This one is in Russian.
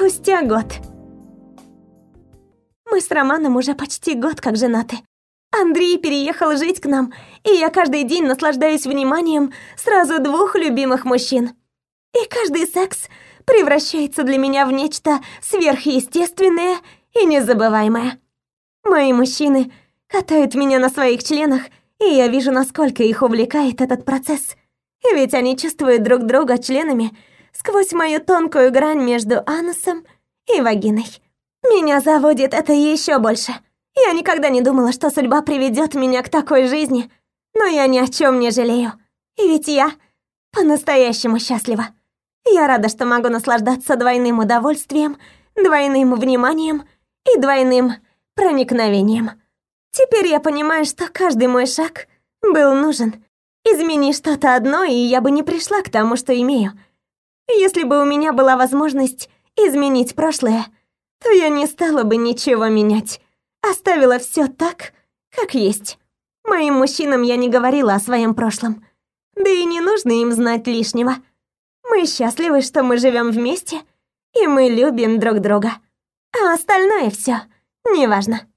Спустя год. Мы с Романом уже почти год как женаты. Андрей переехал жить к нам, и я каждый день наслаждаюсь вниманием сразу двух любимых мужчин. И каждый секс превращается для меня в нечто сверхъестественное и незабываемое. Мои мужчины катают меня на своих членах, и я вижу, насколько их увлекает этот процесс. Ведь они чувствуют друг друга членами сквозь мою тонкую грань между анусом и вагиной. Меня заводит это еще больше. Я никогда не думала, что судьба приведет меня к такой жизни, но я ни о чем не жалею. И ведь я по-настоящему счастлива. Я рада, что могу наслаждаться двойным удовольствием, двойным вниманием и двойным проникновением. Теперь я понимаю, что каждый мой шаг был нужен. Измени что-то одно, и я бы не пришла к тому, что имею. Если бы у меня была возможность изменить прошлое, то я не стала бы ничего менять. Оставила все так, как есть. Моим мужчинам я не говорила о своем прошлом. Да и не нужно им знать лишнего. Мы счастливы, что мы живем вместе, и мы любим друг друга. А остальное все неважно.